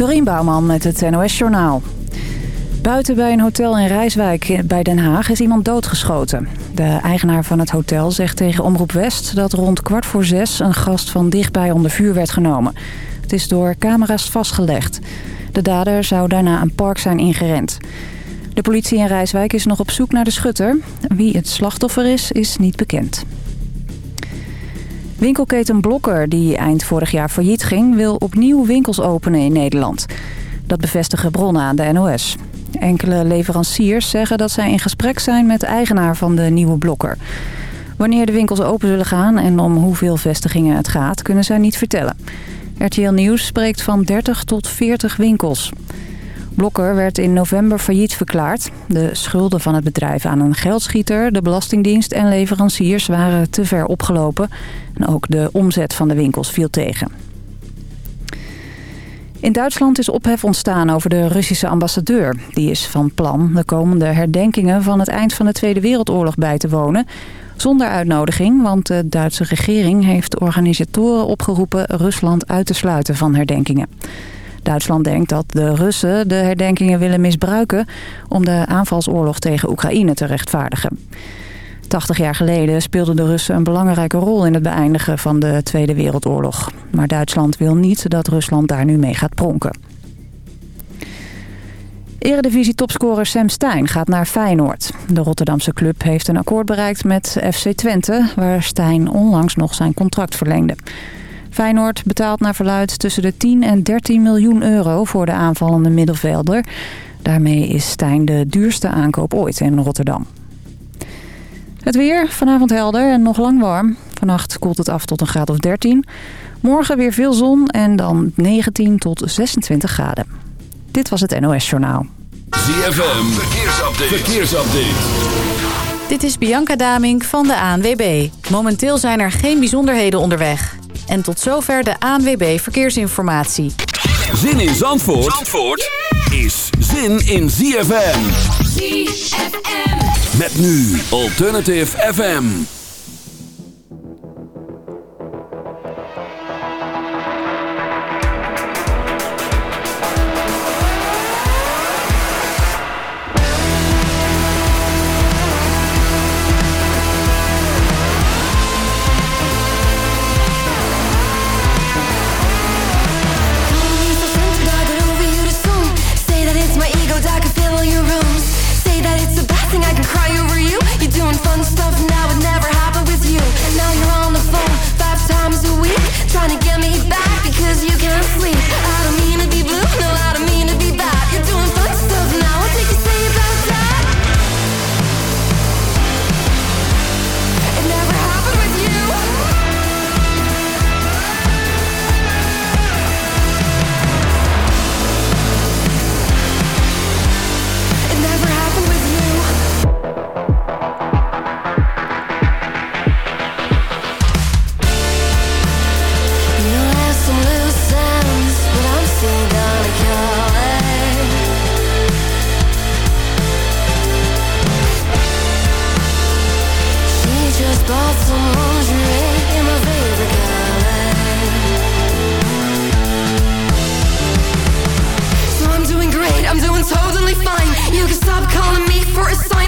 Dorien Bouwman met het NOS Journaal. Buiten bij een hotel in Rijswijk bij Den Haag is iemand doodgeschoten. De eigenaar van het hotel zegt tegen Omroep West dat rond kwart voor zes een gast van dichtbij onder vuur werd genomen. Het is door camera's vastgelegd. De dader zou daarna een park zijn ingerend. De politie in Rijswijk is nog op zoek naar de schutter. Wie het slachtoffer is, is niet bekend. Winkelketen Blokker, die eind vorig jaar failliet ging... wil opnieuw winkels openen in Nederland. Dat bevestigen bronnen aan de NOS. Enkele leveranciers zeggen dat zij in gesprek zijn met de eigenaar van de nieuwe Blokker. Wanneer de winkels open zullen gaan en om hoeveel vestigingen het gaat... kunnen zij niet vertellen. RTL Nieuws spreekt van 30 tot 40 winkels. Blokker werd in november failliet verklaard. De schulden van het bedrijf aan een geldschieter, de Belastingdienst en leveranciers waren te ver opgelopen. En ook de omzet van de winkels viel tegen. In Duitsland is ophef ontstaan over de Russische ambassadeur. Die is van plan de komende herdenkingen van het eind van de Tweede Wereldoorlog bij te wonen. Zonder uitnodiging, want de Duitse regering heeft organisatoren opgeroepen Rusland uit te sluiten van herdenkingen. Duitsland denkt dat de Russen de herdenkingen willen misbruiken... om de aanvalsoorlog tegen Oekraïne te rechtvaardigen. 80 jaar geleden speelden de Russen een belangrijke rol in het beëindigen van de Tweede Wereldoorlog. Maar Duitsland wil niet dat Rusland daar nu mee gaat pronken. Eredivisie-topscorer Sam Stein gaat naar Feyenoord. De Rotterdamse club heeft een akkoord bereikt met FC Twente... waar Stein onlangs nog zijn contract verlengde. Feyenoord betaalt naar verluid tussen de 10 en 13 miljoen euro voor de aanvallende middenvelder. Daarmee is Stijn de duurste aankoop ooit in Rotterdam. Het weer, vanavond helder en nog lang warm. Vannacht koelt het af tot een graad of 13. Morgen weer veel zon en dan 19 tot 26 graden. Dit was het NOS Journaal. ZFM, verkeersupdate. verkeersupdate. Dit is Bianca Damink van de ANWB. Momenteel zijn er geen bijzonderheden onderweg. En tot zover de ANWB Verkeersinformatie. Zin in Zandvoort, Zandvoort is zin in ZFM. ZFM. Met nu Alternative FM. fun stuff now. stop calling me for a song.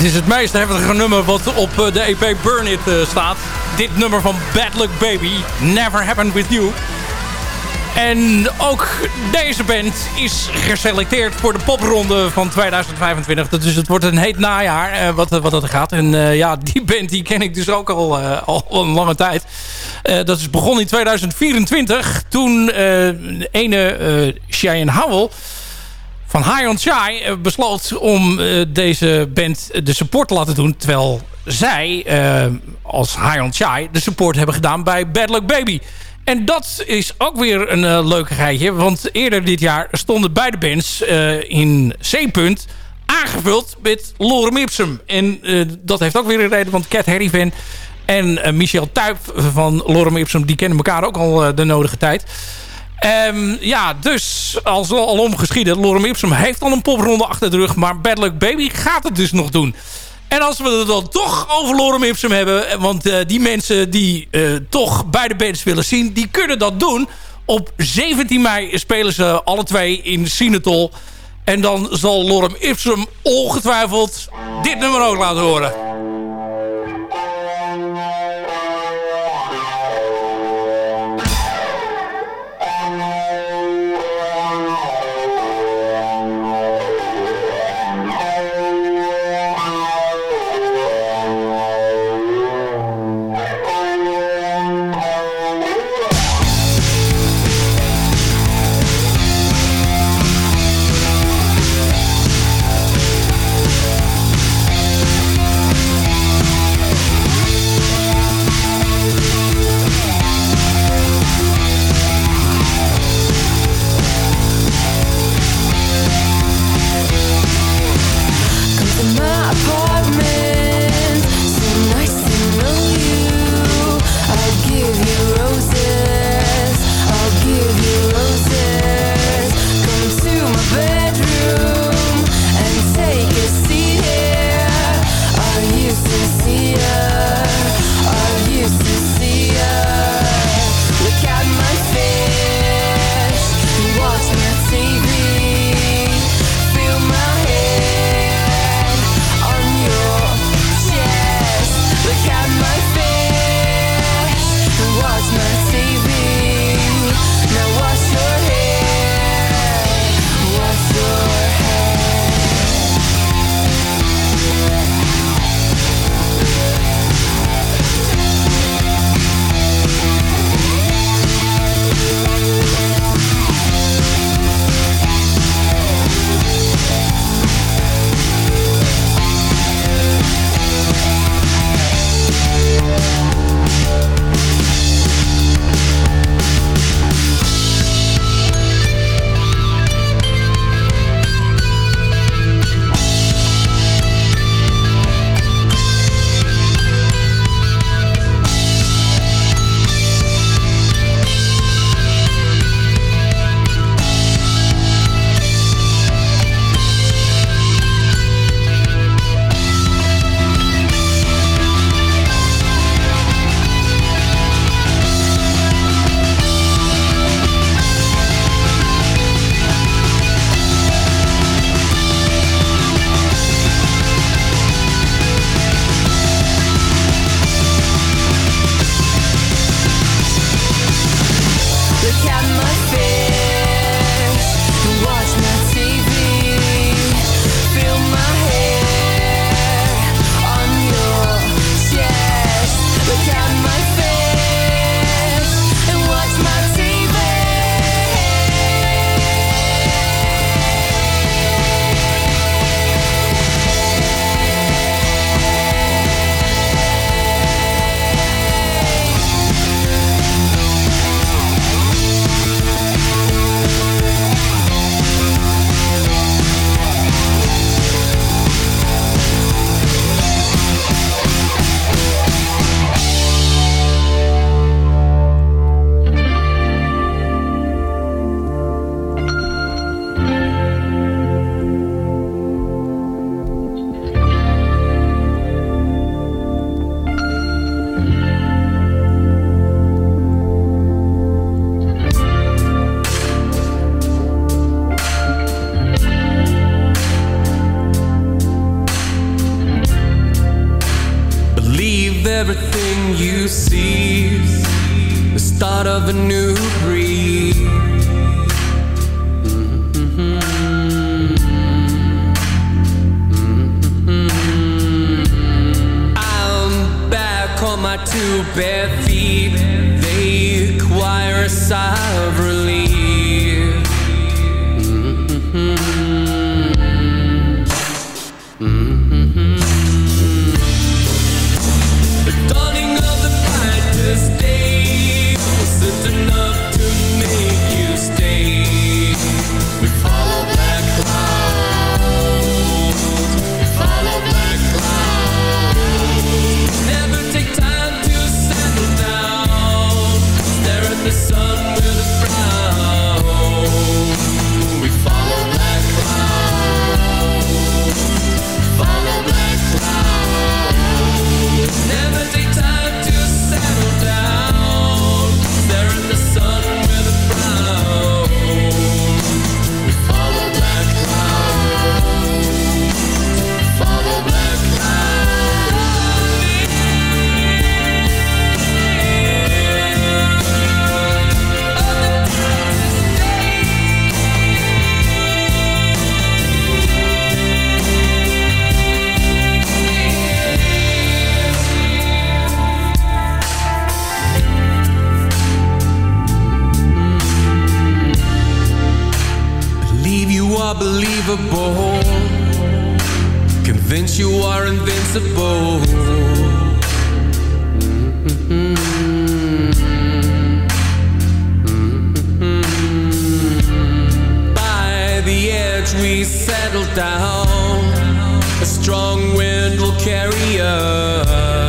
Het is het meest heftige nummer wat op eh, de EP Burn It uh, staat. Dit nummer van Bad Luck Baby, Never Happened With You. En ook deze band is geselecteerd voor de popronde van 2025. Dus het wordt een heet najaar uh, wat, wat dat gaat. En ja, die band die ken ik dus ook al, al een lange tijd. dat is begonnen in 2024. Toen ene Cheyenne Howell van High on Shy besloot om deze band de support te laten doen. Terwijl zij als High on Shy de support hebben gedaan bij Bad Luck Baby. En dat is ook weer een leukigheidje. Want eerder dit jaar stonden beide bands in C-punt aangevuld met Lorem Ipsum. En dat heeft ook weer een reden, want Cat Harry en Michel Tuyp van Lorem Ipsum... die kennen elkaar ook al de nodige tijd. Um, ja, dus als al omgeschieden, Lorem Ipsum heeft al een popronde achter de rug... maar Bad Luck Baby gaat het dus nog doen. En als we het dan toch over Lorem Ipsum hebben... want uh, die mensen die uh, toch beide bands willen zien... die kunnen dat doen. Op 17 mei spelen ze alle twee in Sinatol. En dan zal Lorem Ipsum ongetwijfeld dit nummer ook laten horen. Leave everything you see. The start of a new breed. I'm back on my two bare feet. They acquire a sigh of relief. We settle down. A strong wind will carry us.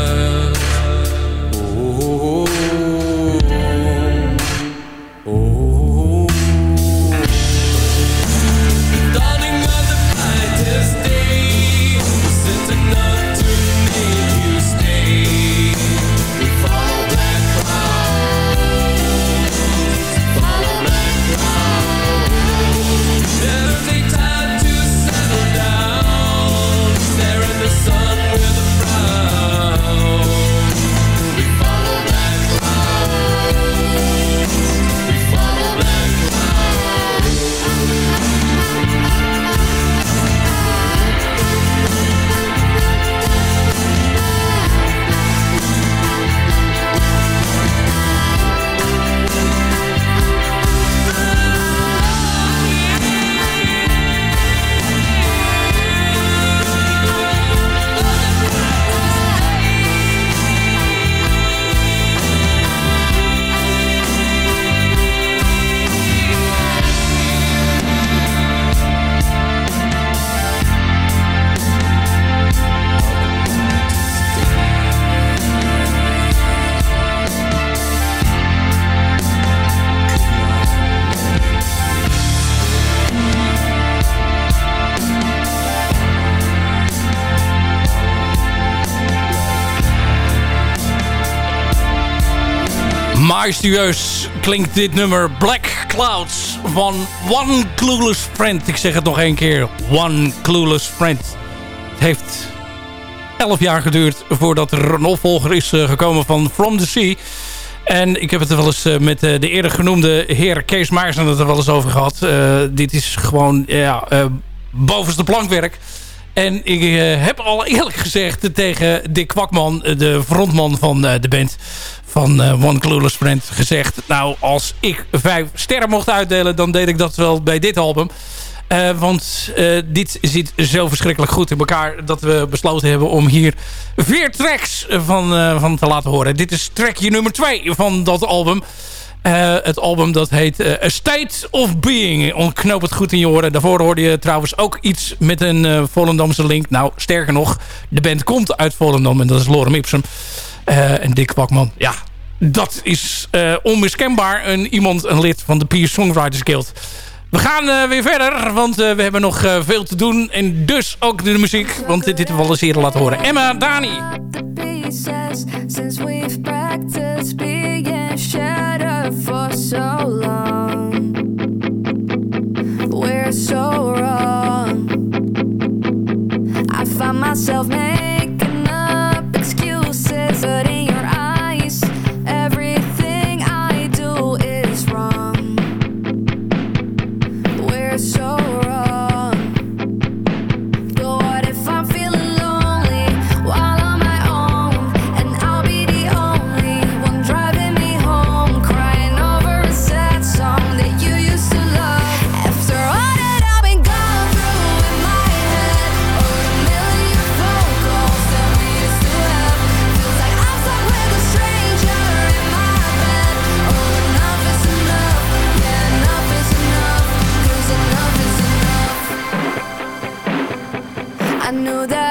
Majestueus klinkt dit nummer Black Clouds van One Clueless Friend. Ik zeg het nog één keer. One Clueless Friend. Het heeft 11 jaar geduurd voordat er een opvolger is eh, gekomen van From the Sea. En ik heb het er wel eens eh, met eh, de eerder genoemde heer Kees Maers het er wel eens over gehad. Eh, dit is gewoon ja, bovenste plankwerk. En ik heb al eerlijk gezegd tegen Dick Kwakman, de frontman van de band van eh, One Clueless Friend, gezegd... nou, als ik vijf sterren mocht uitdelen, dan deed ik dat wel bij dit album. Eh, want eh, dit zit zo verschrikkelijk goed in elkaar... dat we besloten hebben om hier vier tracks van, van te laten horen. Dit is trackje nummer twee van dat album. Het album dat heet A State of Being. Ontknoop het goed in je oren. Daarvoor hoorde je trouwens ook iets met een uh, Volendamse link. Nou, sterker nog, de band komt uit Volendam en dat is Lorem Ipsum. Uh, en Dick Bakman, ja, dat is uh, onmiskenbaar een, iemand, een lid van de Peer Songwriters Guild. We gaan uh, weer verder, want uh, we hebben nog uh, veel te doen. En dus ook de muziek, want dit hebben we al eens eerder laten horen. Emma, Dani. For so long, we're so wrong. I find myself making couldn't I knew that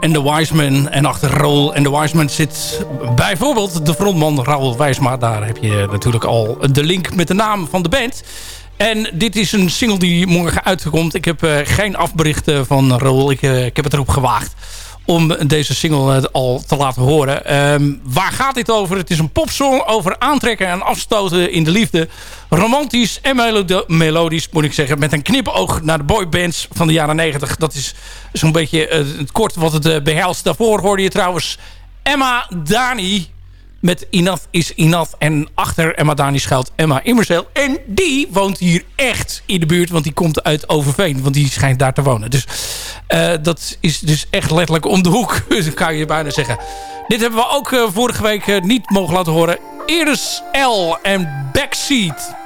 en de Wiseman. En achter Rol. en de Wiseman zit bijvoorbeeld de frontman Raoul Wijsma. Daar heb je natuurlijk al de link met de naam van de band. En dit is een single die morgen uitkomt. Ik heb eh, geen afberichten van Raoul. Ik, eh, ik heb het erop gewaagd om deze single eh, al te laten horen. Ehm, waar gaat dit over? Het is een popsong over aantrekken en afstoten in de liefde. Romantisch en melodisch, moet ik zeggen. Met een knipoog naar de boybands van de jaren 90. Dat is zo'n beetje eh, het kort wat het eh, behelst. Daarvoor hoorde je trouwens Emma Dani met Inaf is Inaf. En achter Emma Dani schuilt Emma Immerzeel. En die woont hier echt in de buurt. Want die komt uit Overveen. Want die schijnt daar te wonen. Dus eh, dat is dus echt letterlijk om de hoek. kan je bijna zeggen. Dit hebben we ook eh, vorige week eh, niet mogen laten horen. Iris L. en Backseat.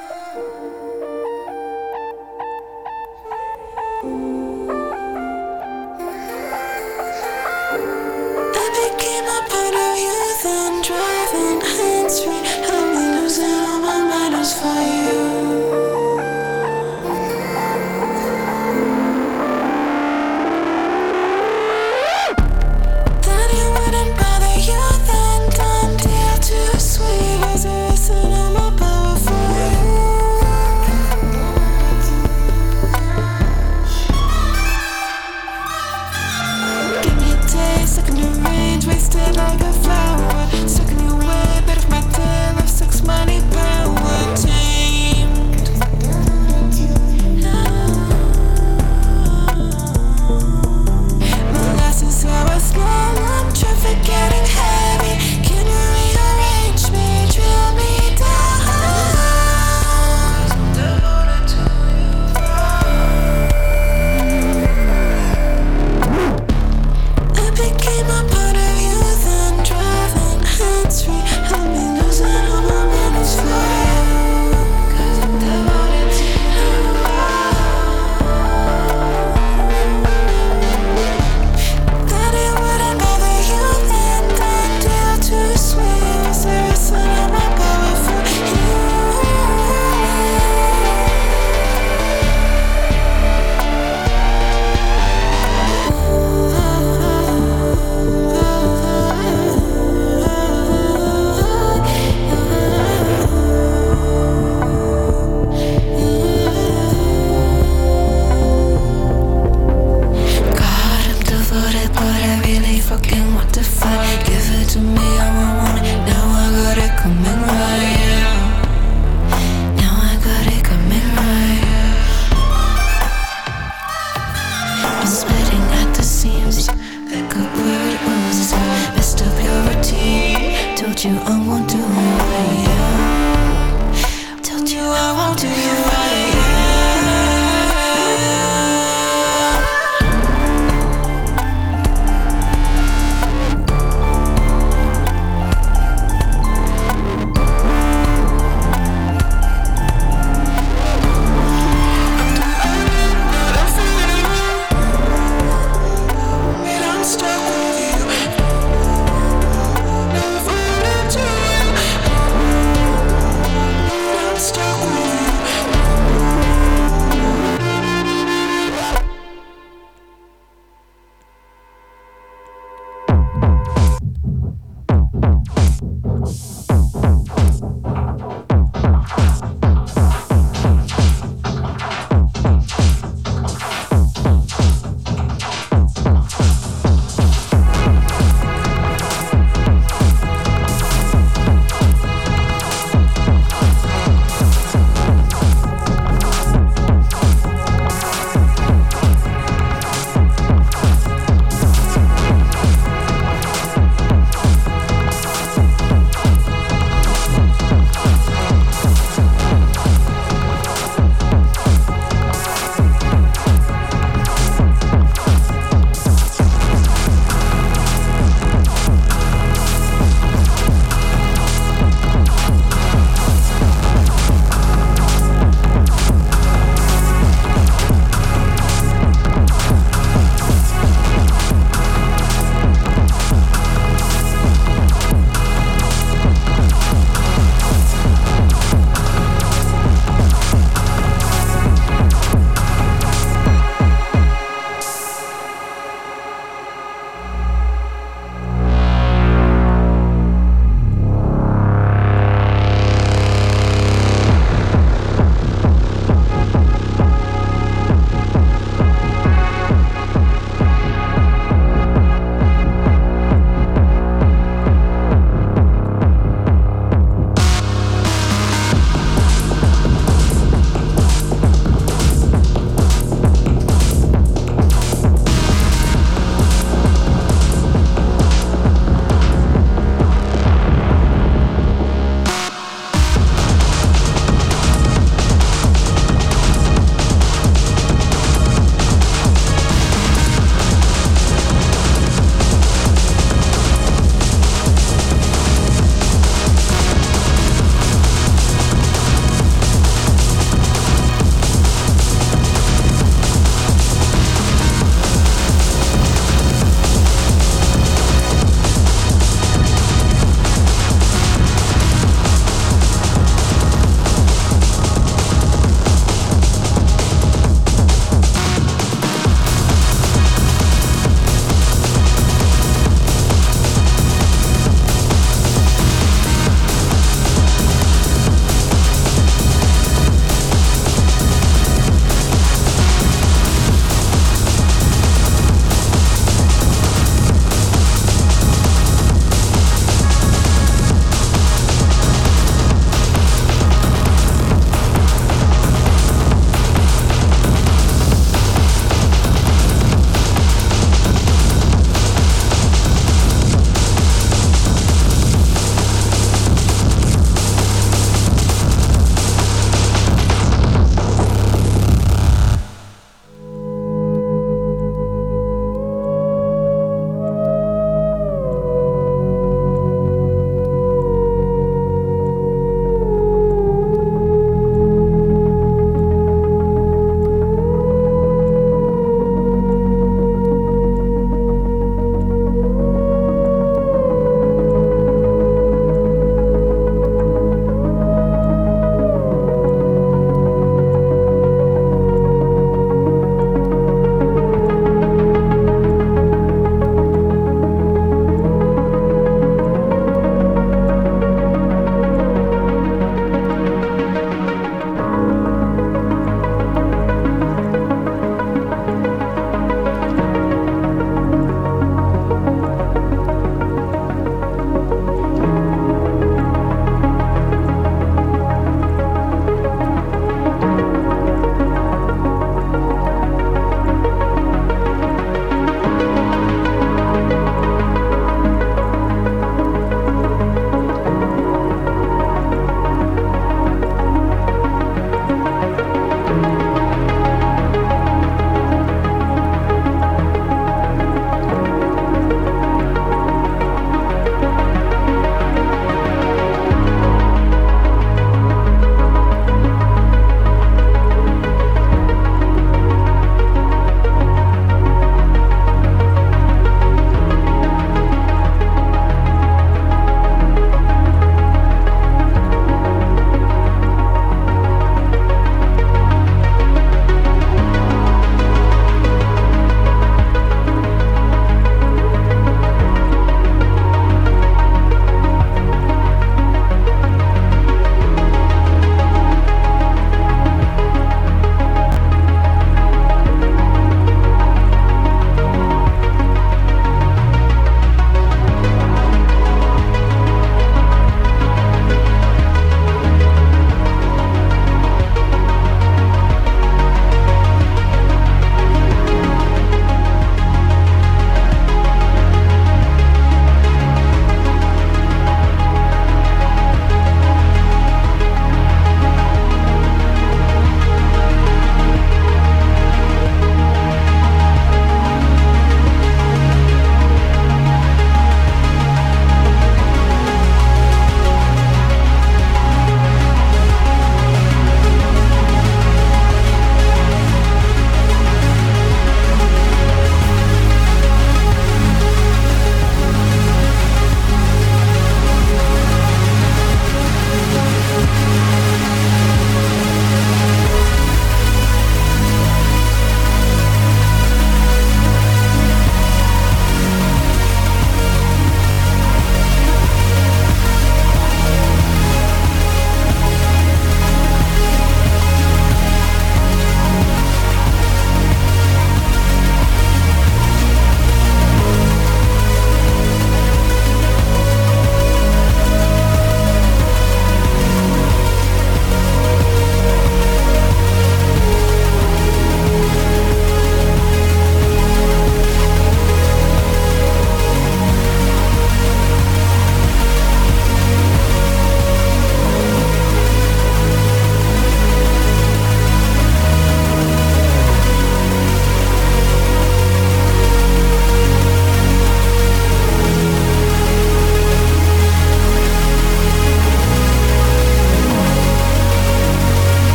fire.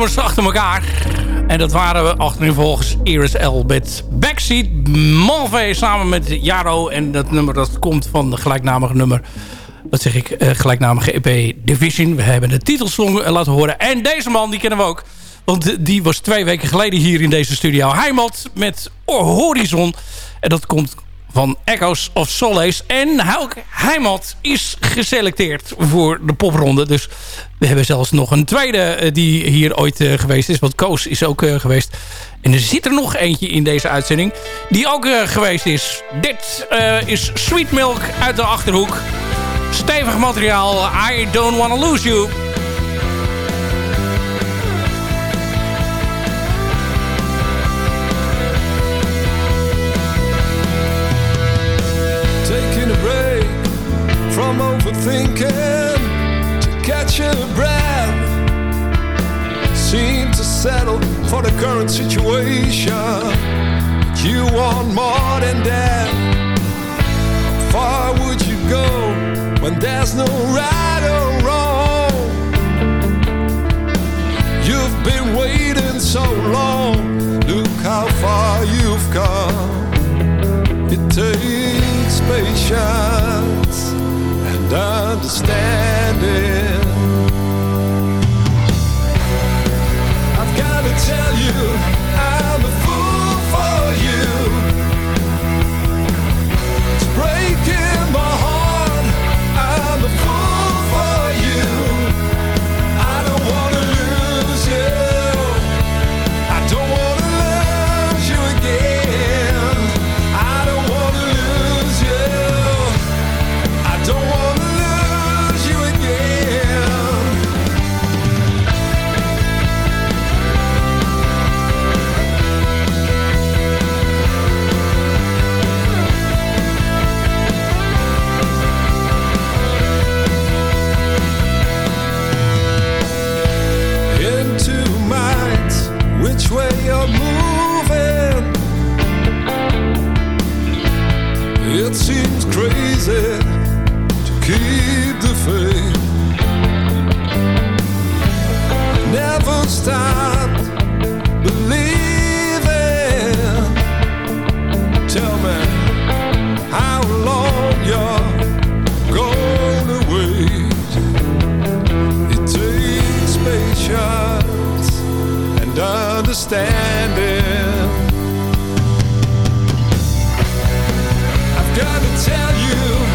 Nummers achter elkaar. En dat waren we achterin volgens Iris L. met Backseat. Malve samen met Jaro. En dat nummer dat komt van de gelijknamige nummer. Wat zeg ik? eh, gelijknamige EP Division. We hebben de titelsong eh, laten horen. En deze man, die kennen we ook. Want die was twee weken geleden hier in deze studio. Heimat met Horizon. En dat komt van Echoes of Solace. En ook Heimat is geselecteerd voor de popronde. Dus we hebben zelfs nog een tweede eh, die hier ooit eh, geweest is. Want Koos is ook eh, geweest. En er zit er nog eentje in deze uitzending die ook geweest is. Dit is Sweet Milk uit de Achterhoek. Stevig materiaal. I don't wanna lose you. From overthinking to catch a breath. Seem to settle for the current situation. But You want more than that. How far would you go when there's no right or wrong? You've been waiting so long. Look how far you've come. It takes patience and understanding. Crazy to keep the faith. Never stop believing. Tell me how long you're gonna wait. It takes patience and understanding. Tell you,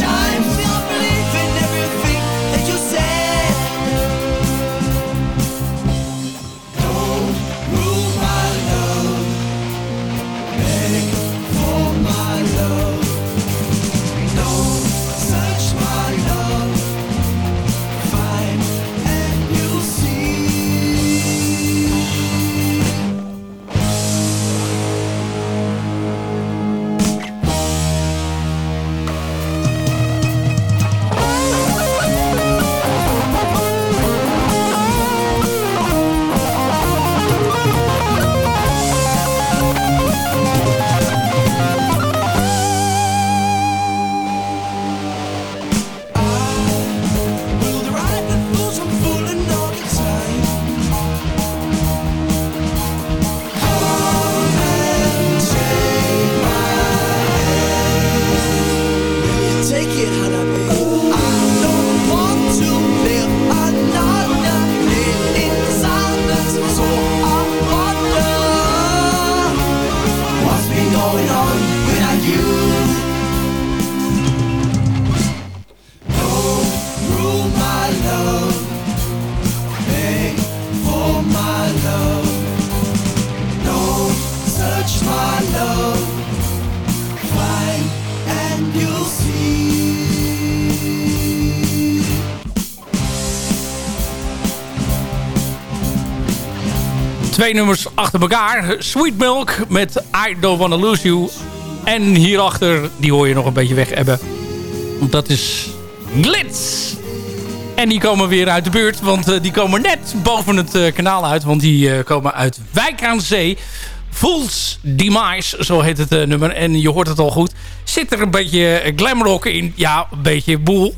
so Twee nummers achter elkaar. Sweet Milk met I Don't Wanna Lose You. En hierachter, die hoor je nog een beetje weg hebben. Dat is Glitz. En die komen weer uit de buurt, want eh, die komen net boven het eh, kanaal uit. Want die eh, komen uit Wijk aan Zee. Fools Demise, zo heet het nummer. En je hoort het al goed. Zit er een beetje glamrock in? Ja, een beetje boel.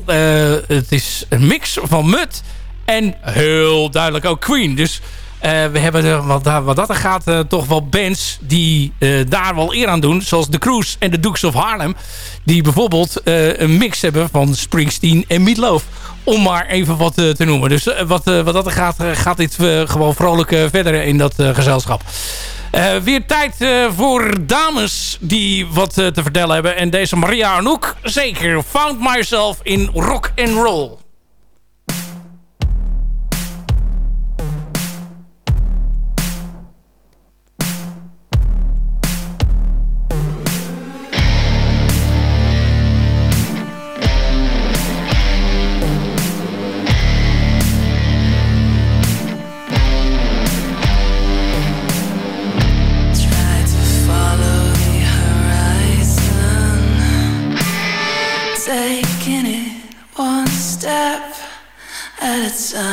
Het is een mix van Mud en heel duidelijk ook Queen. Dus we hebben er, wat, wat dat er gaat eh, toch wel bands die eh, daar wel eer aan doen. Zoals The Cruise en The Dukes of Harlem. Die bijvoorbeeld eh, een mix hebben van Springsteen en Meatloaf. Om maar even wat eh, te noemen. Dus eh, wat, eh, wat dat er gaat, eh, gaat dit eh, gewoon vrolijk eh, verder in dat eh, gezelschap. Eh, weer tijd eh, voor dames die wat eh, te vertellen hebben. En deze Maria Arnoek, zeker. Found myself in rock and roll. At a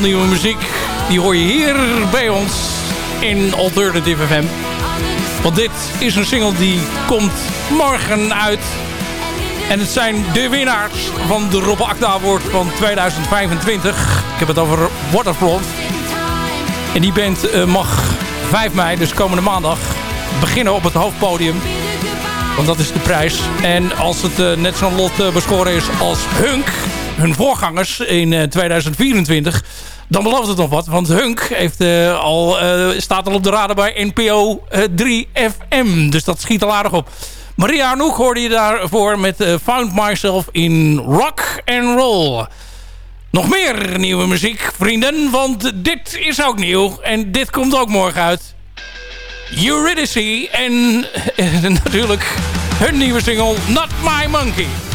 Nieuwe muziek. Die hoor je hier bij ons in Alternative FM. Want dit is een single die komt morgen uit. En het zijn de winnaars van de Rob Akda Award van 2025. Ik heb het over Waterfront. En die band eh, mag 5 mei, dus komende maandag, beginnen op het hoofdpodium. Want dat is de prijs. En als het eh, net zo'n lot eh, beschoren is als Hunk, hun voorgangers in 2024 dan belooft het nog wat. Want Hunk heeft, eh, al, eh, staat al op de radar bij NPO 3FM. Eh, dus dat schiet al aardig op. Maria Arnoek hoorde je daarvoor met Found Myself in Rock and Roll. Nog meer nieuwe muziek, vrienden. Want dit is ook nieuw. En dit komt ook morgen uit. Eurydice en natuurlijk hun nieuwe single Not My Monkey.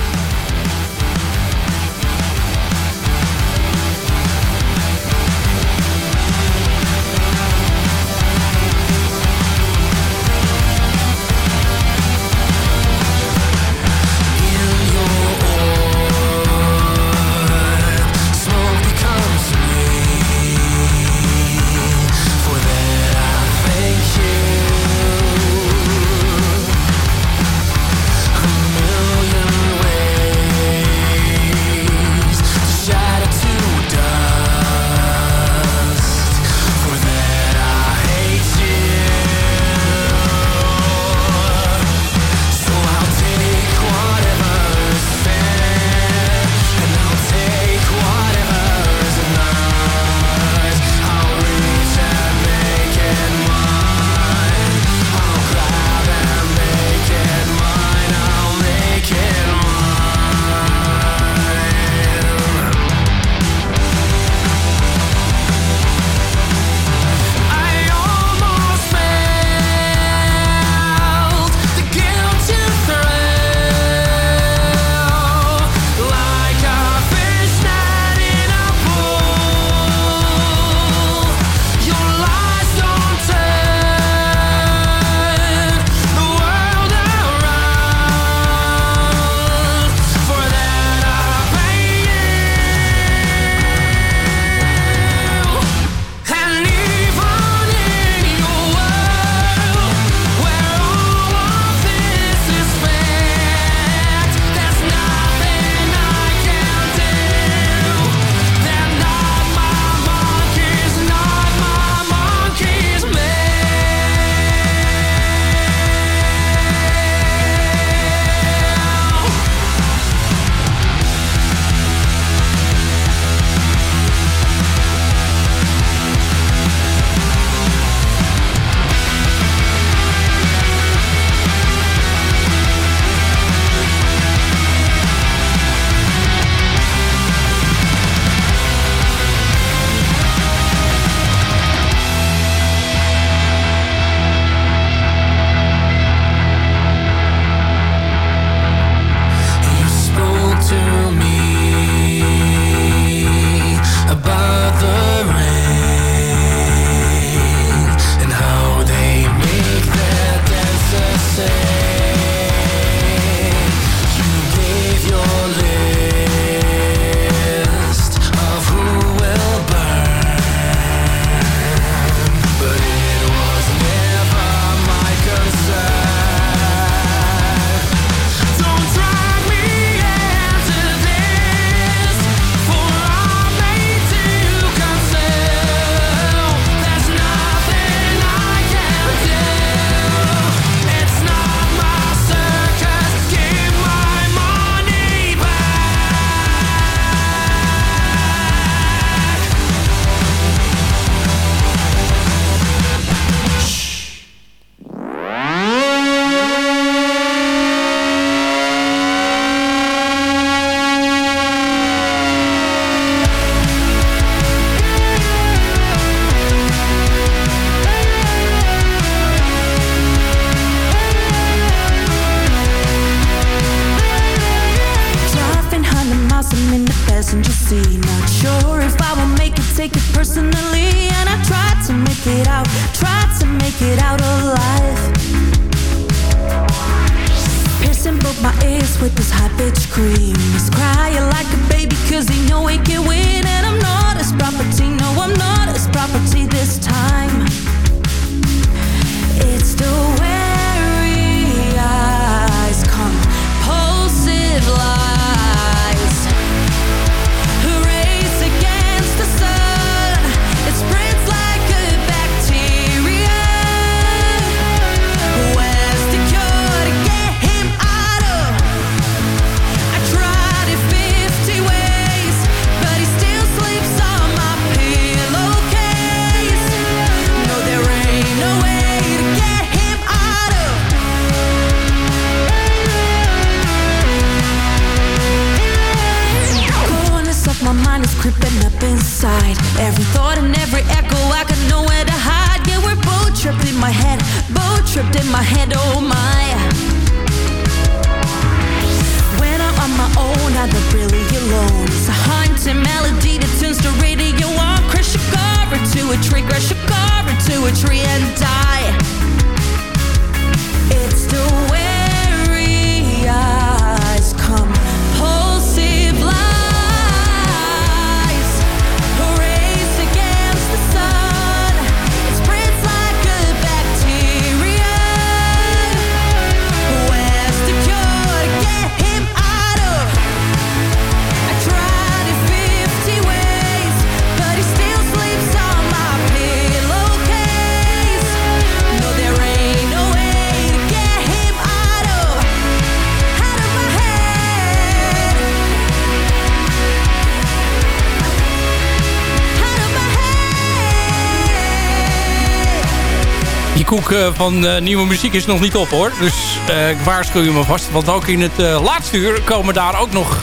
Koek eh, van eh, nieuwe muziek is nog niet op hoor. Dus eh, ik waarschuw je me vast. Want ook in het laatste uur komen daar ook nog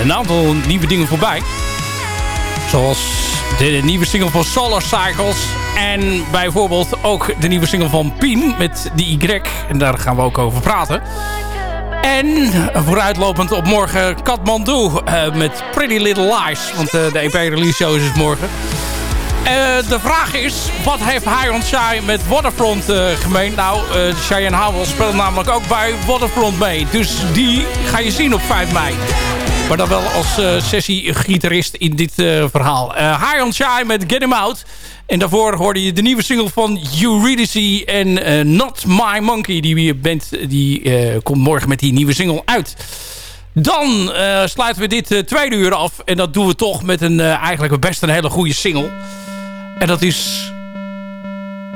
een aantal nieuwe dingen voorbij. Zoals de nieuwe single van Solar Cycles. En bijvoorbeeld ook de nieuwe single van Pien met de Y. En daar gaan we ook over praten. En vooruitlopend op morgen Kathmandu eh, met Pretty Little Lies. Want de EP-release show is het morgen. Eh, de vraag is, wat heeft High on Shy met Waterfront eh, gemeen? Nou, uh, Cheyenne Howell speelt namelijk ook bij Waterfront mee. Dus die ga je zien op 5 mei. Maar dan wel als eh, sessiegitarist in dit eh, verhaal. Eh High on Shy met Get Him Out. En daarvoor hoorde je de nieuwe single van Eurydice en eh, Not My Monkey. Die band die, eh, komt morgen met die nieuwe single uit. Dan eh, sluiten we dit eh, tweede uur af. En dat doen we toch met een eh, eigenlijk best een hele goede single. En dat is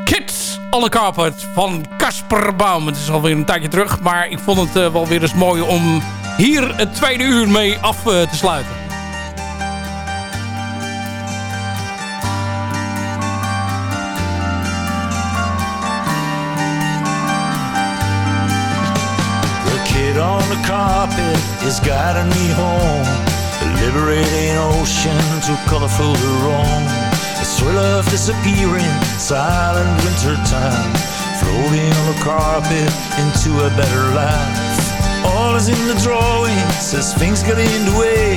Kids on the Carpet van Casper Baum. Het is alweer een tijdje terug. Maar ik vond het eh, wel weer eens mooi om hier het tweede uur mee af eh, te sluiten. The kid on the carpet is guiding me home. A liberating ocean too colorful to roam. Thrill of disappearing, silent winter time. Floating on the carpet into a better life. All is in the drawings as things get in the way.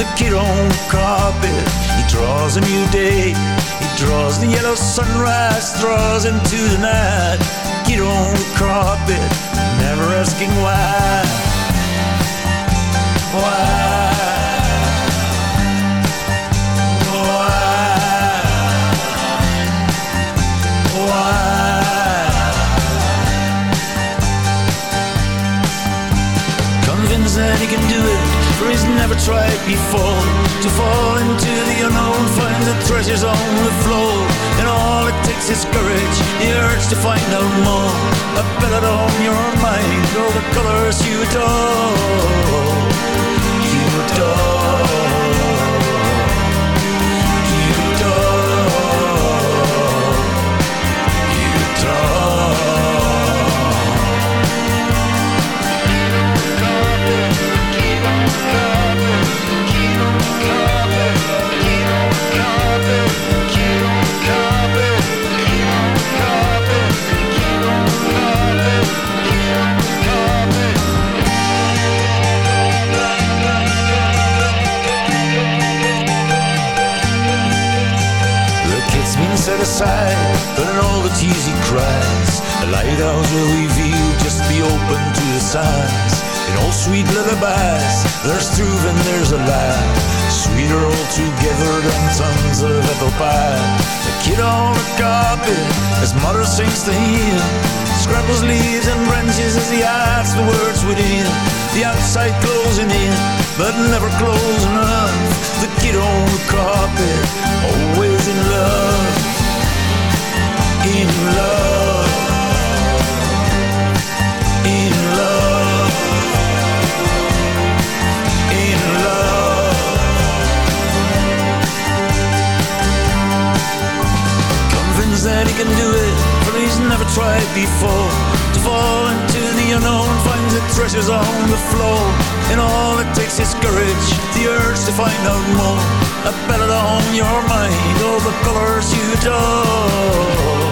The kid on the carpet, he draws a new day. He draws the yellow sunrise, draws into the night. Kid on the carpet, never asking. Why? Why? Can do it, for he's never tried before. To fall into the unknown, find the treasures on the floor. And all it takes is courage, the urge to find out more. A ballad on your mind, all the colors you adore. You adore. But in all the tears he cries, the lighthouse will reveal just be open to the signs. In all sweet lullabies, there's truth and there's a lie. Sweeter altogether than tons of apple pie. The kid on the carpet, his mother sings to him. Scrambles leaves and branches as he adds the words within. The outside closing in, but never close enough. The kid on the carpet, always in love. Your mind, all it takes is courage the urge to find out more. A bell along your mind over colors you adore.